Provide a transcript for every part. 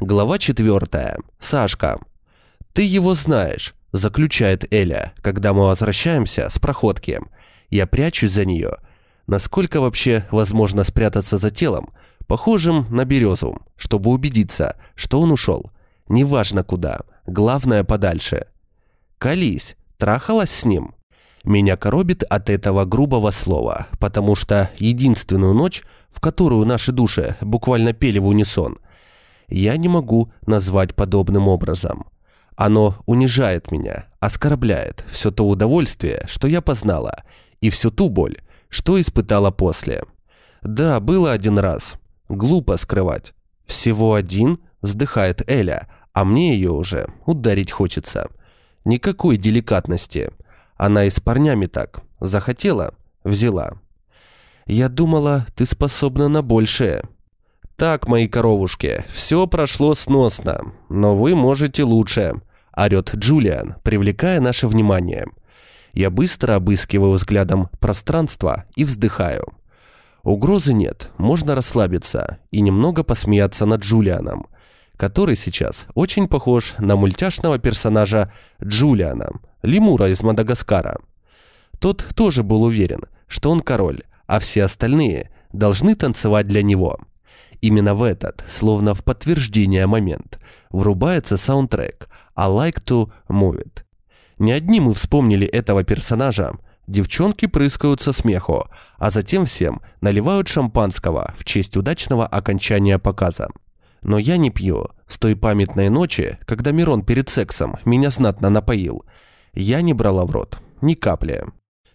Глава четвертая. Сашка. «Ты его знаешь», – заключает Эля, когда мы возвращаемся с проходки. Я прячусь за нее. Насколько вообще возможно спрятаться за телом, похожим на березу, чтобы убедиться, что он ушел. Неважно куда, главное подальше. «Колись, трахалась с ним?» Меня коробит от этого грубого слова, потому что единственную ночь, в которую наши души буквально пели в унисон, я не могу назвать подобным образом. Оно унижает меня, оскорбляет все то удовольствие, что я познала, и всю ту боль, что испытала после. Да, было один раз. Глупо скрывать. Всего один, вздыхает Эля, а мне ее уже ударить хочется. Никакой деликатности. Она и с парнями так. Захотела, взяла. Я думала, ты способна на большее. «Так, мои коровушки, все прошло сносно, но вы можете лучше», – орет Джулиан, привлекая наше внимание. Я быстро обыскиваю взглядом пространство и вздыхаю. Угрозы нет, можно расслабиться и немного посмеяться над Джулианом, который сейчас очень похож на мультяшного персонажа Джулиана, лемура из Мадагаскара. Тот тоже был уверен, что он король, а все остальные должны танцевать для него – Именно в этот, словно в подтверждение момент, врубается саундтрек «I like to move it». Не одни мы вспомнили этого персонажа, девчонки прыскают со смеху, а затем всем наливают шампанского в честь удачного окончания показа. Но я не пью. С той памятной ночи, когда Мирон перед сексом меня знатно напоил, я не брала в рот ни капли.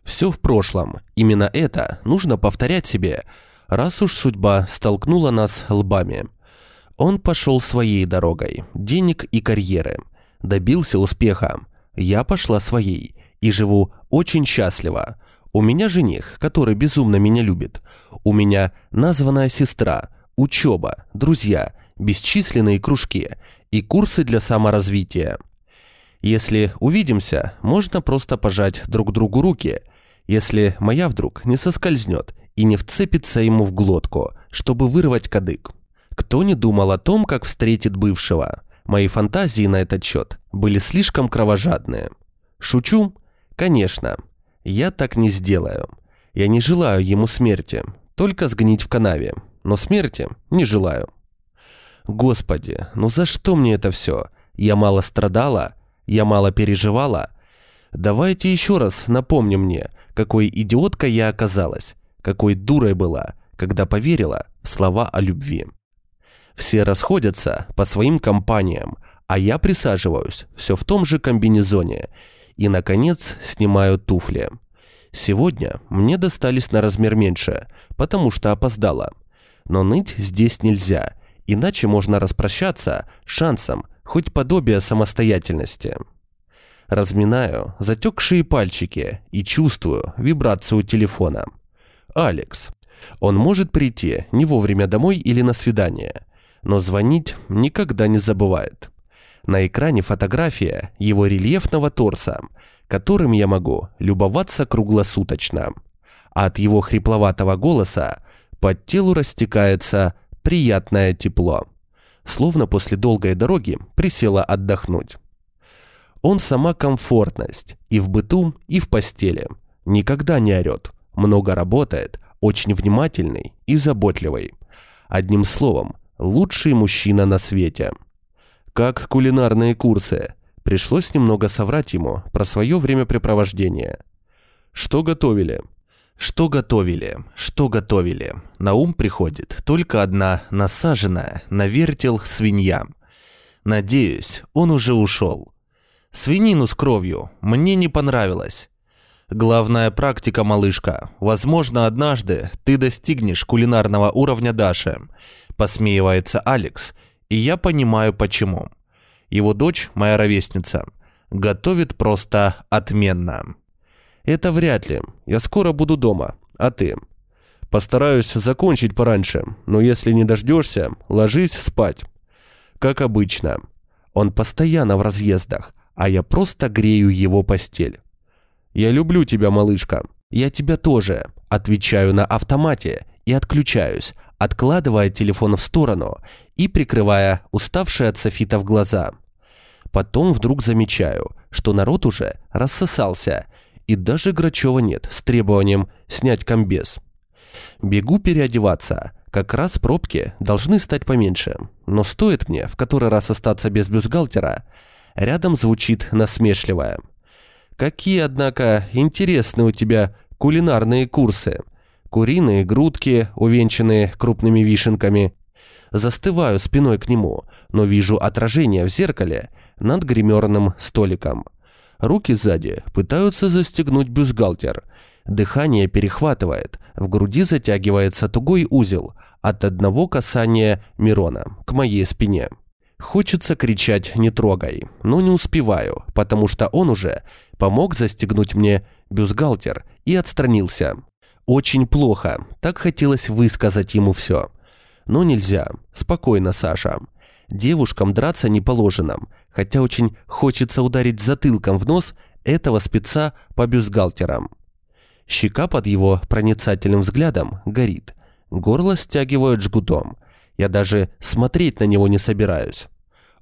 Все в прошлом. Именно это нужно повторять себе – раз уж судьба столкнула нас лбами. Он пошел своей дорогой, денег и карьеры. Добился успеха. Я пошла своей и живу очень счастливо. У меня жених, который безумно меня любит. У меня названная сестра, учеба, друзья, бесчисленные кружки и курсы для саморазвития. Если увидимся, можно просто пожать друг другу руки. Если моя вдруг не соскользнет и не вцепится ему в глотку, чтобы вырвать кадык. Кто не думал о том, как встретит бывшего? Мои фантазии на этот счет были слишком кровожадные. Шучу? Конечно. Я так не сделаю. Я не желаю ему смерти, только сгнить в канаве. Но смерти не желаю. Господи, ну за что мне это все? Я мало страдала? Я мало переживала? Давайте еще раз напомним мне, какой идиоткой я оказалась какой дурой была, когда поверила в слова о любви. Все расходятся по своим компаниям, а я присаживаюсь все в том же комбинезоне и, наконец, снимаю туфли. Сегодня мне достались на размер меньше, потому что опоздала. Но ныть здесь нельзя, иначе можно распрощаться шансом хоть подобия самостоятельности. Разминаю затекшие пальчики и чувствую вибрацию телефона – Алекс. Он может прийти не вовремя домой или на свидание, но звонить никогда не забывает. На экране фотография его рельефного торса, которым я могу любоваться круглосуточно. А от его хрипловатого голоса под телу растекается приятное тепло. Словно после долгой дороги присела отдохнуть. Он сама комфортность и в быту, и в постели. Никогда не орет, много работает, очень внимательный и заботливый. Одним словом, лучший мужчина на свете. Как кулинарные курсы. Пришлось немного соврать ему про свое времяпрепровождение. Что готовили? Что готовили? Что готовили? На ум приходит только одна насаженная на вертел свинья. Надеюсь, он уже ушел. Свинину с кровью мне не понравилось. Главная практика, малышка. Возможно, однажды ты достигнешь кулинарного уровня Даши. Посмеивается Алекс, и я понимаю почему. Его дочь, моя ровесница, готовит просто отменно. Это вряд ли. Я скоро буду дома. А ты? Постараюсь закончить пораньше, но если не дождешься, ложись спать. Как обычно. Он постоянно в разъездах, а я просто грею его постель. «Я люблю тебя, малышка». «Я тебя тоже», отвечаю на автомате и отключаюсь, откладывая телефон в сторону и прикрывая уставшие от софита в глаза. Потом вдруг замечаю, что народ уже рассосался, и даже Грачева нет с требованием снять комбез. Бегу переодеваться, как раз пробки должны стать поменьше, но стоит мне в который раз остаться без бюстгальтера, рядом звучит насмешливая. Какие, однако, интересные у тебя кулинарные курсы. Куриные грудки, увенчанные крупными вишенками. Застываю спиной к нему, но вижу отражение в зеркале над гримерным столиком. Руки сзади пытаются застегнуть бюстгальтер. Дыхание перехватывает, в груди затягивается тугой узел от одного касания Мирона к моей спине. Хочется кричать «не трогай», но не успеваю, потому что он уже помог застегнуть мне бюстгальтер и отстранился. Очень плохо, так хотелось высказать ему все. Но нельзя. Спокойно, Саша. Девушкам драться не положено, хотя очень хочется ударить затылком в нос этого спеца по бюстгальтерам. Щека под его проницательным взглядом горит. Горло стягивают жгутом. Я даже смотреть на него не собираюсь.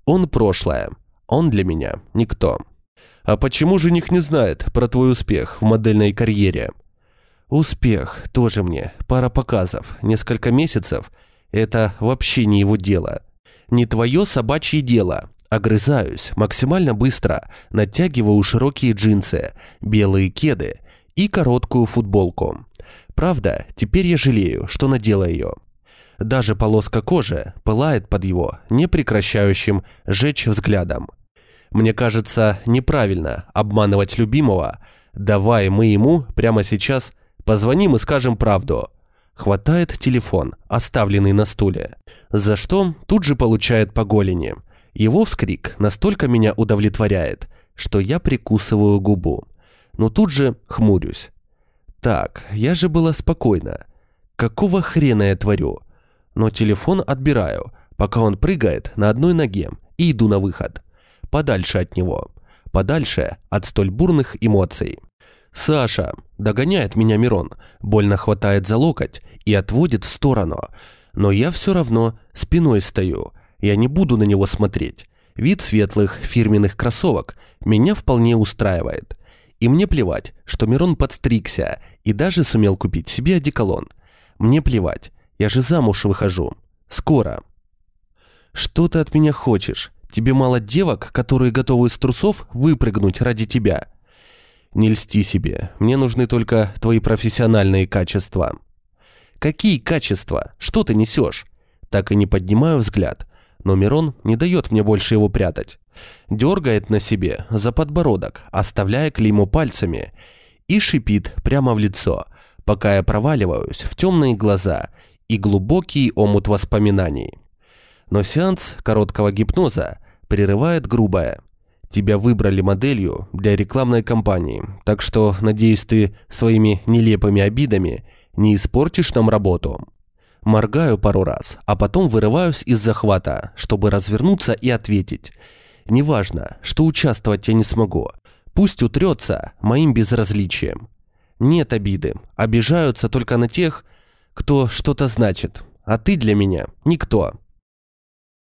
Он прошлое. Он для меня никто. А почему жених не знает про твой успех в модельной карьере? Успех тоже мне. Пара показов. Несколько месяцев. Это вообще не его дело. Не твое собачье дело. Огрызаюсь максимально быстро, натягиваю широкие джинсы, белые кеды и короткую футболку. Правда, теперь я жалею, что надела ее. Даже полоска кожи пылает под его непрекращающим жечь взглядом. Мне кажется неправильно обманывать любимого. Давай мы ему прямо сейчас позвоним и скажем правду. Хватает телефон, оставленный на стуле. За что тут же получает по голени. Его вскрик настолько меня удовлетворяет, что я прикусываю губу. Но тут же хмурюсь. Так, я же была спокойна. Какого хрена я творю? Но телефон отбираю, пока он прыгает на одной ноге, и иду на выход. Подальше от него. Подальше от столь бурных эмоций. «Саша!» – догоняет меня Мирон, больно хватает за локоть и отводит в сторону. Но я все равно спиной стою. Я не буду на него смотреть. Вид светлых фирменных кроссовок меня вполне устраивает. И мне плевать, что Мирон подстригся и даже сумел купить себе одеколон. Мне плевать, я же замуж выхожу. Скоро. Что ты от меня хочешь? Тебе мало девок, которые готовы из трусов выпрыгнуть ради тебя? Не льсти себе, мне нужны только твои профессиональные качества. Какие качества? Что ты несешь? Так и не поднимаю взгляд, но Мирон не дает мне больше его прятать. Дергает на себе за подбородок, оставляя клеймо пальцами, и шипит прямо в лицо, пока я проваливаюсь в темные глаза и глубокий омут воспоминаний. Но сеанс короткого гипноза прерывает грубое. Тебя выбрали моделью для рекламной кампании, так что, надеюсь, ты своими нелепыми обидами не испортишь нам работу. Моргаю пару раз, а потом вырываюсь из захвата, чтобы развернуться и ответить. Неважно, что участвовать я не смогу. Пусть утрется моим безразличием. Нет обиды, обижаются только на тех, кто что-то значит, а ты для меня никто.